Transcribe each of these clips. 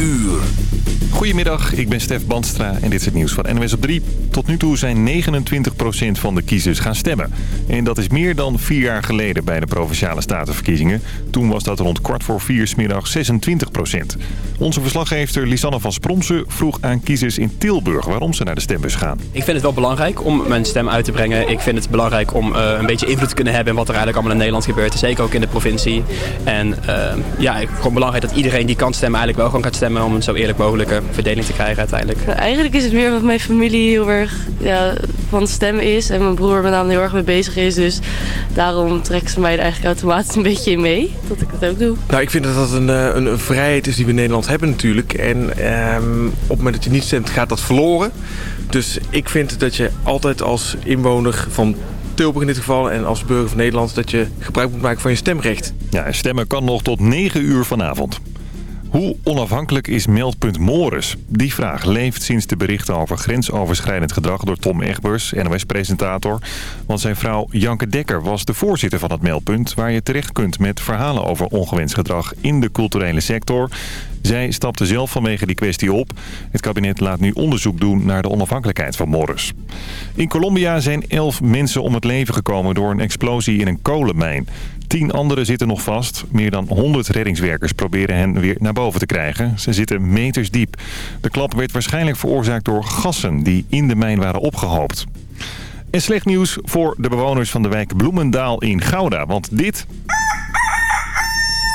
uur. Goedemiddag, ik ben Stef Bandstra en dit is het nieuws van NWS op 3. Tot nu toe zijn 29% van de kiezers gaan stemmen. En dat is meer dan vier jaar geleden bij de Provinciale Statenverkiezingen. Toen was dat rond kwart voor vier smiddag 26%. Onze verslaggever Lisanne van Spromsen vroeg aan kiezers in Tilburg waarom ze naar de stembus gaan. Ik vind het wel belangrijk om mijn stem uit te brengen. Ik vind het belangrijk om uh, een beetje invloed te kunnen hebben in wat er eigenlijk allemaal in Nederland gebeurt. Zeker ook in de provincie. En uh, ja, vond belangrijk dat iedereen die kan stemmen eigenlijk wel gewoon gaat stemmen om een zo eerlijk mogelijke verdeling te krijgen uiteindelijk. Eigenlijk is het meer dat mijn familie heel erg ja, van stem is en mijn broer met name heel erg mee bezig is. Dus daarom trekken ze mij er eigenlijk automatisch een beetje in mee, dat ik het ook doe. Nou, ik vind dat dat een, een, een vrijheid is die we in Nederland hebben natuurlijk. En um, op het moment dat je niet stemt gaat dat verloren. Dus ik vind dat je altijd als inwoner van Tilburg in dit geval en als burger van Nederland... dat je gebruik moet maken van je stemrecht. Ja, stemmen kan nog tot 9 uur vanavond. Hoe onafhankelijk is meldpunt Morris? Die vraag leeft sinds de berichten over grensoverschrijdend gedrag door Tom Egbers, NOS-presentator. Want zijn vrouw Janke Dekker was de voorzitter van het meldpunt... waar je terecht kunt met verhalen over ongewenst gedrag in de culturele sector. Zij stapte zelf vanwege die kwestie op. Het kabinet laat nu onderzoek doen naar de onafhankelijkheid van Morris. In Colombia zijn elf mensen om het leven gekomen door een explosie in een kolenmijn. Tien anderen zitten nog vast. Meer dan 100 reddingswerkers proberen hen weer naar boven te krijgen. Ze zitten meters diep. De klap werd waarschijnlijk veroorzaakt door gassen die in de mijn waren opgehoopt. En slecht nieuws voor de bewoners van de wijk Bloemendaal in Gouda. Want dit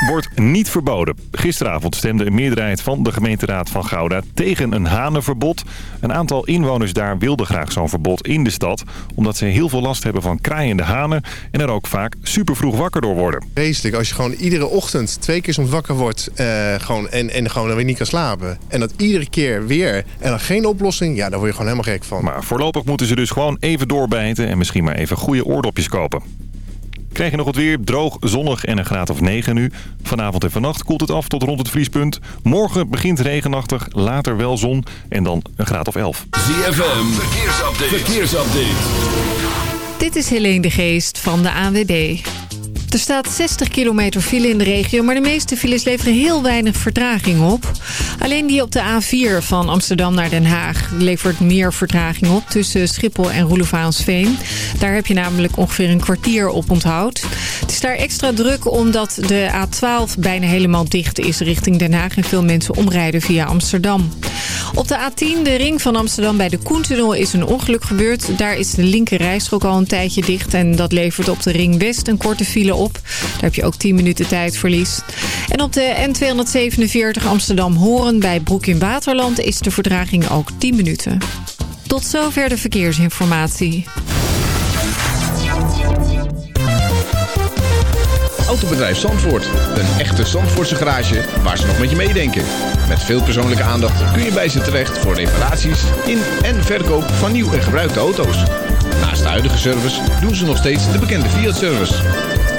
wordt niet verboden. Gisteravond stemde een meerderheid van de gemeenteraad van Gouda tegen een hanenverbod. Een aantal inwoners daar wilden graag zo'n verbod in de stad... omdat ze heel veel last hebben van kraaiende hanen... en er ook vaak super vroeg wakker door worden. Vreselijk als je gewoon iedere ochtend twee keer soms wakker wordt... Uh, gewoon, en, en gewoon dan weer niet kan slapen. En dat iedere keer weer en dan geen oplossing... ja, daar word je gewoon helemaal gek van. Maar voorlopig moeten ze dus gewoon even doorbijten... en misschien maar even goede oordopjes kopen. Krijg je nog wat weer, droog, zonnig en een graad of 9 nu. Vanavond en vannacht koelt het af tot rond het vriespunt. Morgen begint regenachtig, later wel zon en dan een graad of 11. ZFM, verkeersupdate. verkeersupdate. Dit is Helene de Geest van de ANWB. Er staat 60 kilometer file in de regio, maar de meeste files leveren heel weinig vertraging op. Alleen die op de A4 van Amsterdam naar Den Haag levert meer vertraging op tussen Schiphol en Roelevaansveen. Daar heb je namelijk ongeveer een kwartier op onthoud. Het is daar extra druk omdat de A12 bijna helemaal dicht is richting Den Haag en veel mensen omrijden via Amsterdam. Op de A10, de ring van Amsterdam bij de Koentunnel, is een ongeluk gebeurd. Daar is de linker rijstrook al een tijdje dicht en dat levert op de ring West een korte file op. Daar heb je ook 10 minuten tijdverlies. En op de N247 Amsterdam-Horen bij Broek in Waterland is de verdraging ook 10 minuten. Tot zover de verkeersinformatie. Autobedrijf Zandvoort. Een echte Zandvoortse garage waar ze nog met je meedenken. Met veel persoonlijke aandacht kun je bij ze terecht voor reparaties in en verkoop van nieuw en gebruikte auto's. Naast de huidige service doen ze nog steeds de bekende Fiat-service.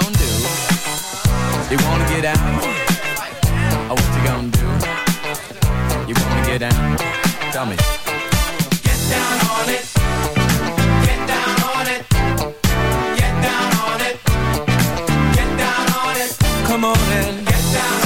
Gonna do? You wanna get down? Oh, what you gonna do? You wanna get down? Tell me. Get down on it. Get down on it. Get down on it. Get down on it. Come on and Get down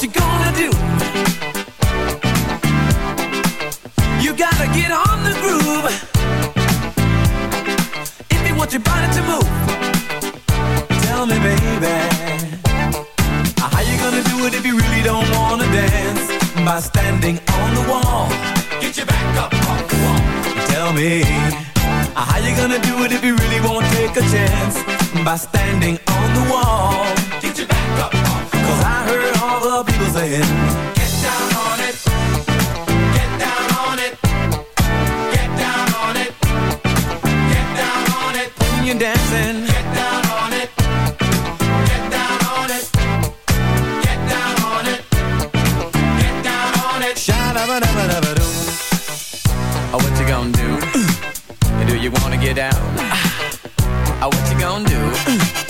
what you gonna do? You gotta get on the groove. If you want your body to move, tell me, baby. How you gonna do it if you really don't wanna dance? By standing on the wall. Get your back up. Tell me, how you gonna do it if you really won't take a chance? By standing on the wall. Cause I heard all the people saying, Get down on it. Get down on it. Get down on it. Get down on it. when you're dancing, Get down on it. Get down on it. Get down on it. Get down on it. sha-da-ba-da-ba-da-ba-doo. Oh, what you gonna do? Do you wanna get down? Oh, what you gonna do?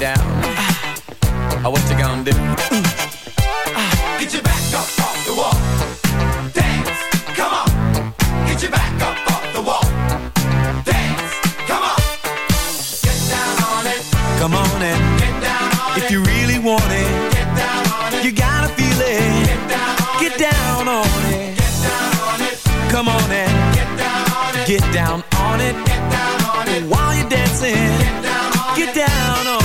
you wanna get down? Oh, what you gonna do? Get your back up off the wall. Dance. Come on. Get your back up off the wall. Dance. Come on. Get down on it. Come on and Get down on if it. you really want it, Get down on it. you gotta feel it. Get down on Get it. on it. Get down on it. Come on and Get down on it. get down on it Get down on it. while you're dancing. Get down on Get it. down on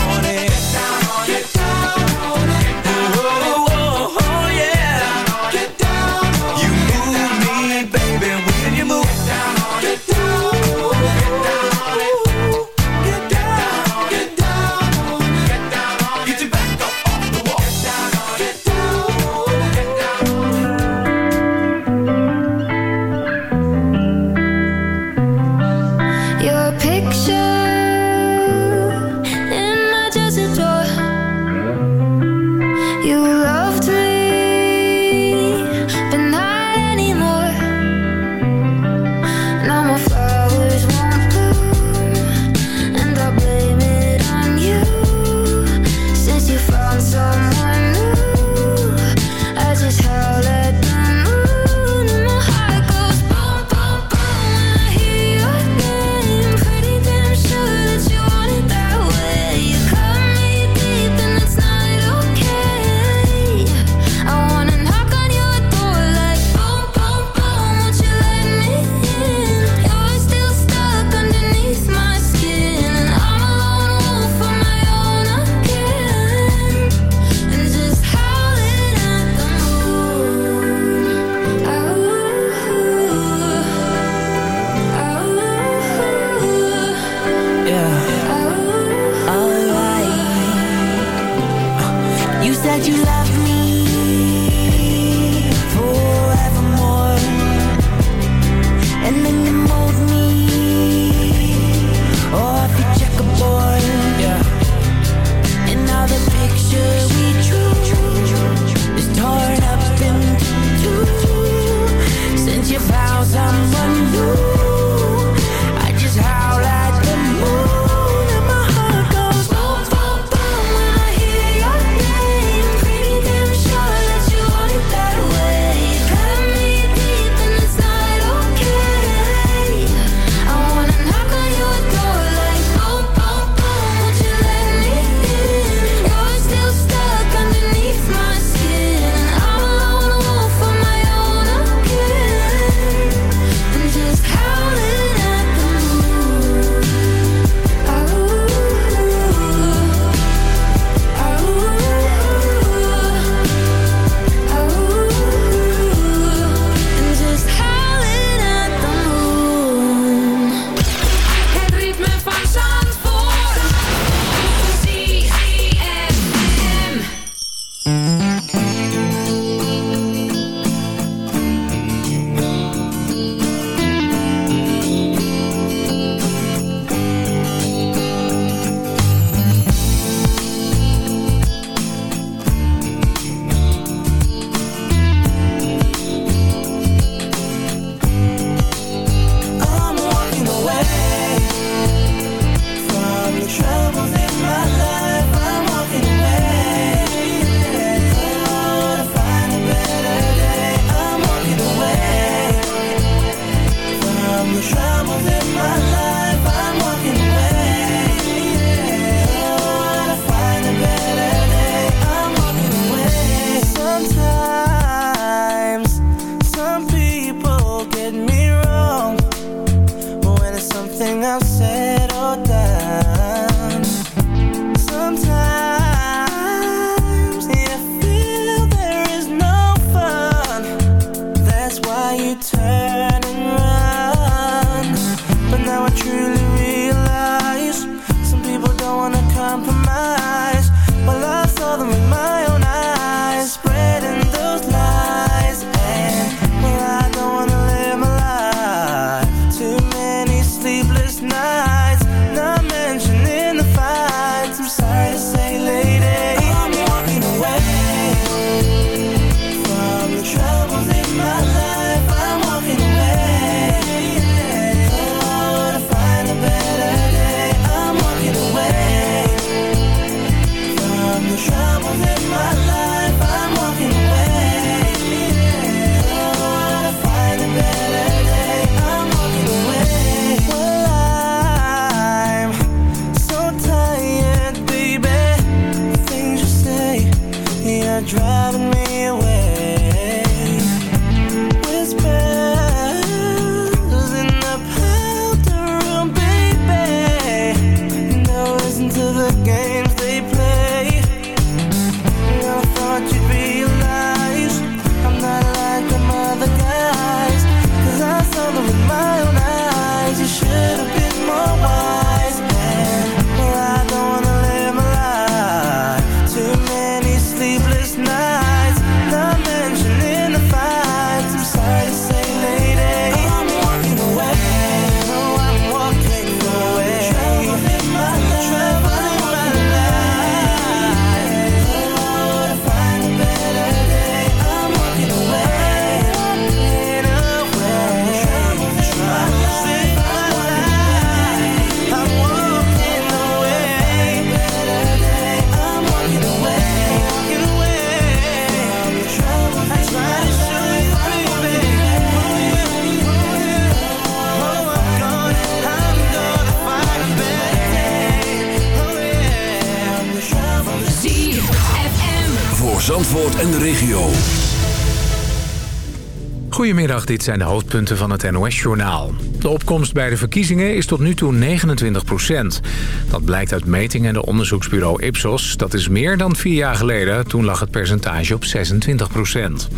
Goedemiddag, dit zijn de hoofdpunten van het NOS-journaal. De opkomst bij de verkiezingen is tot nu toe 29 procent. Dat blijkt uit metingen en de onderzoeksbureau Ipsos. Dat is meer dan vier jaar geleden. Toen lag het percentage op 26 procent.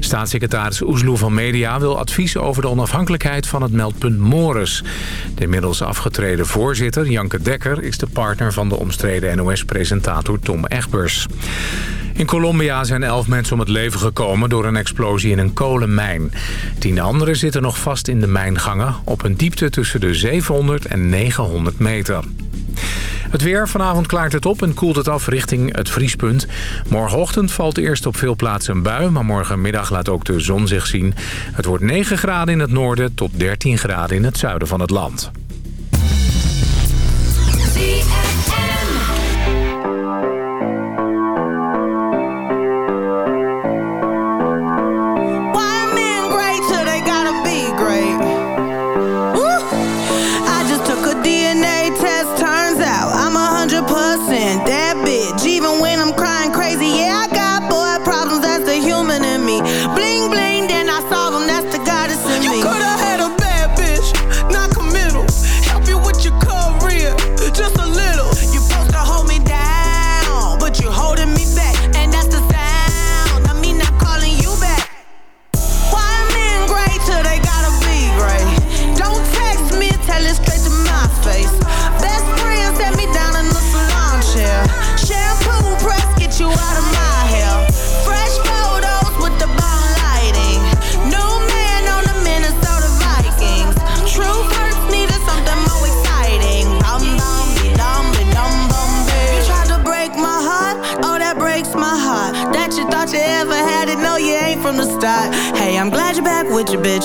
Staatssecretaris Oesloe van Media wil advies over de onafhankelijkheid van het meldpunt Morris. De inmiddels afgetreden voorzitter, Janke Dekker... is de partner van de omstreden NOS-presentator Tom Egbers. In Colombia zijn elf mensen om het leven gekomen door een explosie in een kolenmijn. Tien anderen zitten nog vast in de mijngangen op een diepte tussen de 700 en 900 meter. Het weer, vanavond klaart het op en koelt het af richting het vriespunt. Morgenochtend valt eerst op veel plaatsen een bui, maar morgenmiddag laat ook de zon zich zien. Het wordt 9 graden in het noorden tot 13 graden in het zuiden van het land.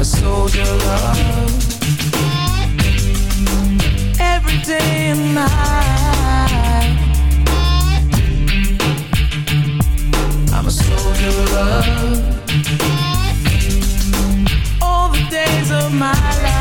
a soldier love. Every day and night. I'm a soldier love. All the days of my life.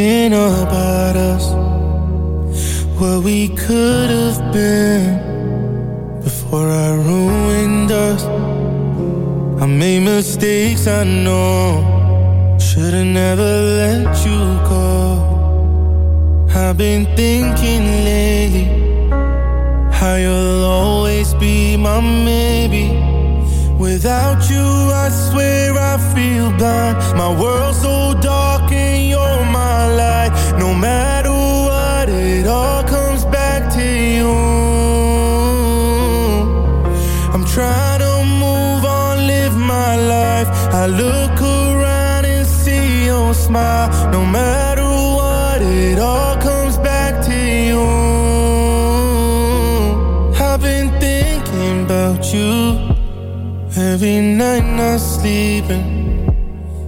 Thinking about us, what we could have been before I ruined us. I made mistakes, I know, should've never let you go. I've been thinking lately how you'll always be my maybe. Without you, I swear I feel blind. My world's life. I look around and see your smile. No matter what, it all comes back to you. I've been thinking about you. Every night not sleeping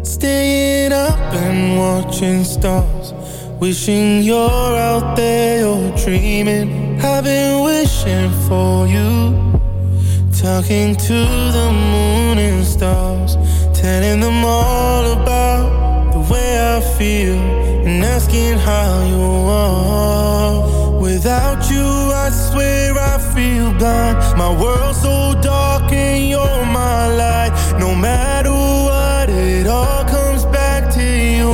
Staying up and watching stars Wishing you're out there, you're dreaming I've been wishing for you Talking to the moon and stars Telling them all about the way I feel And asking how you are. Without you, I swear I feel blind. My world's so dark and you're my light. No matter what, it all comes back to you.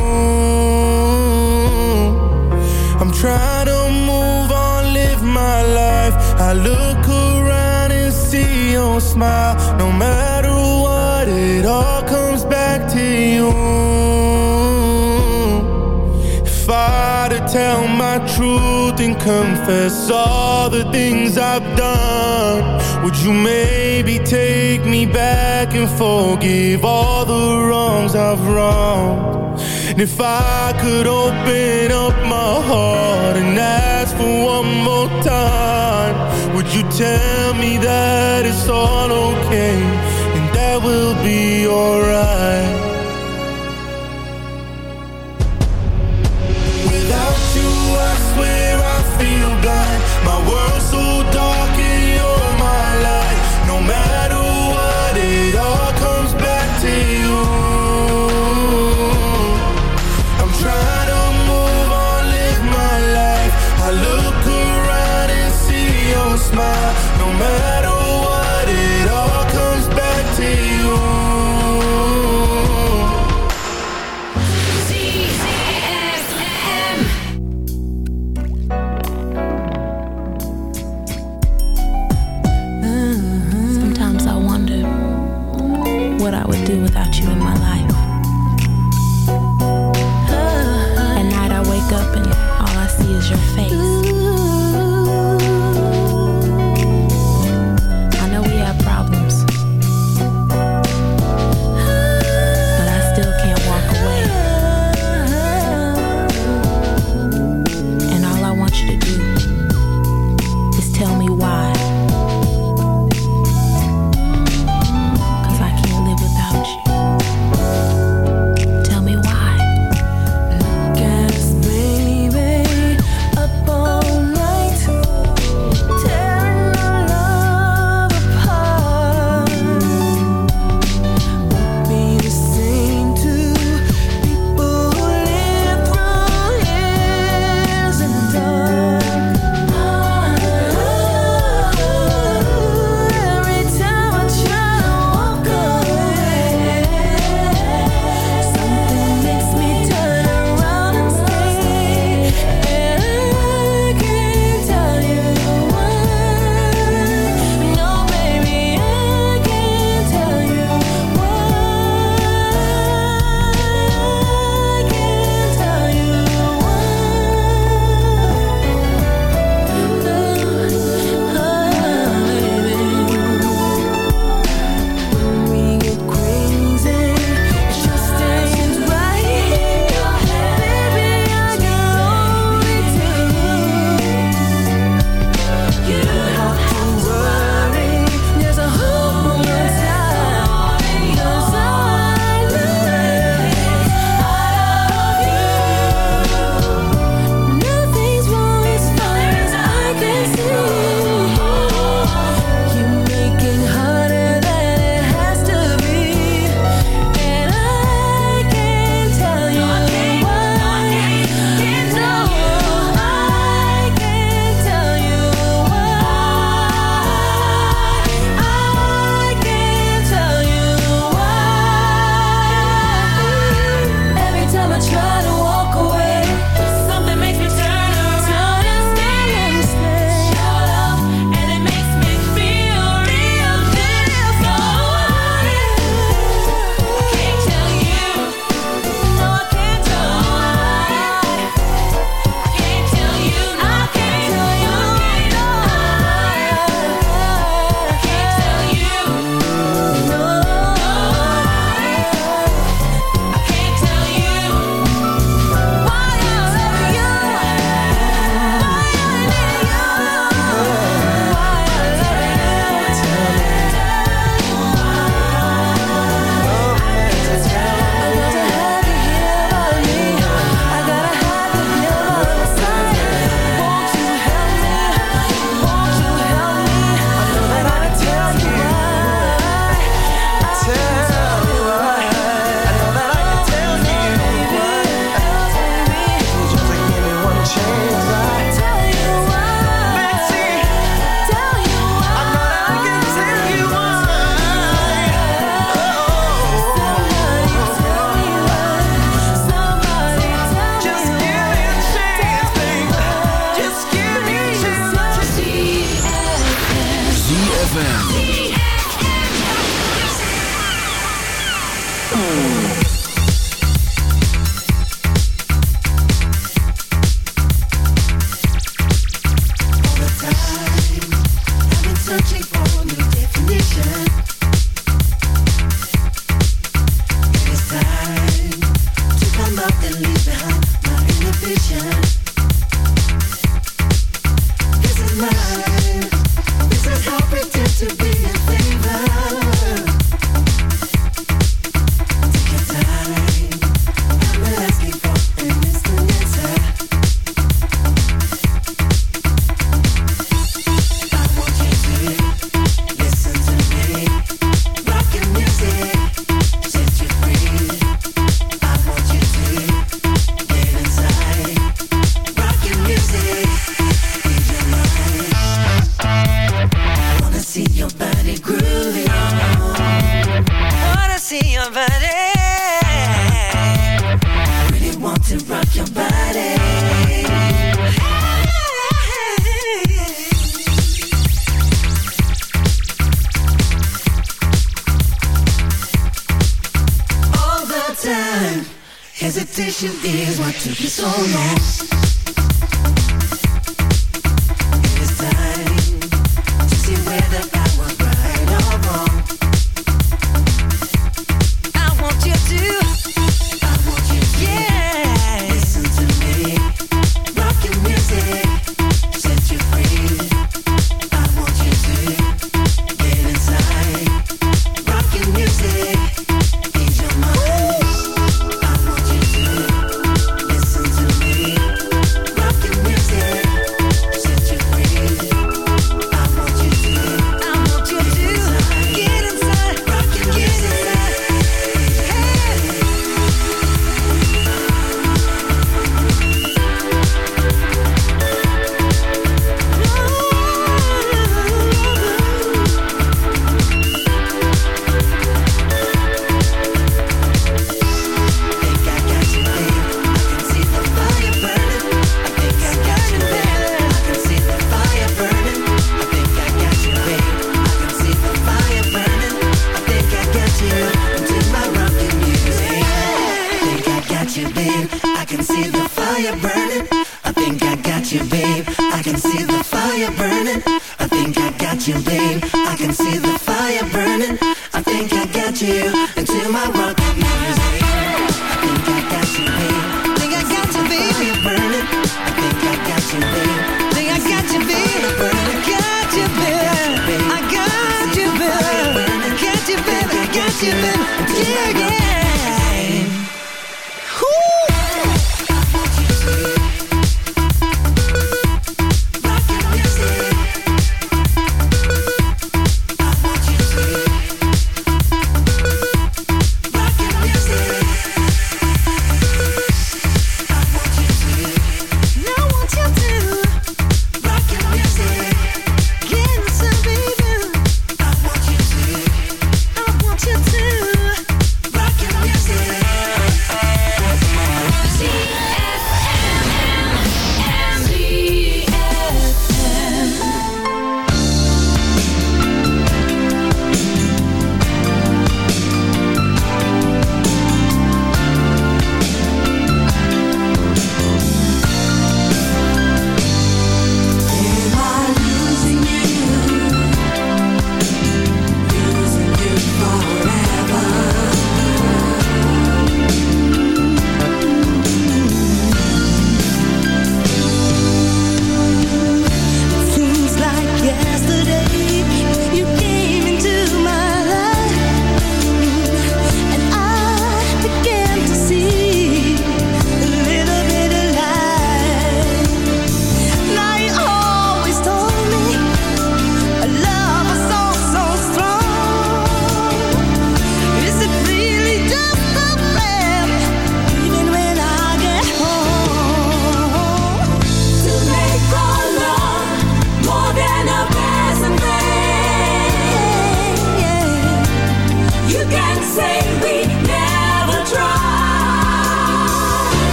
I'm trying to move on, live my life. I look around and see your smile. No matter tell my truth and confess all the things I've done Would you maybe take me back and forgive all the wrongs I've wronged? And if I could open up my heart and ask for one more time, would you tell me that it's all okay and that we'll be alright?